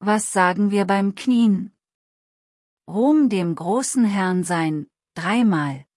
Was sagen wir beim Knien? Ruhm dem großen Herrn sein, dreimal.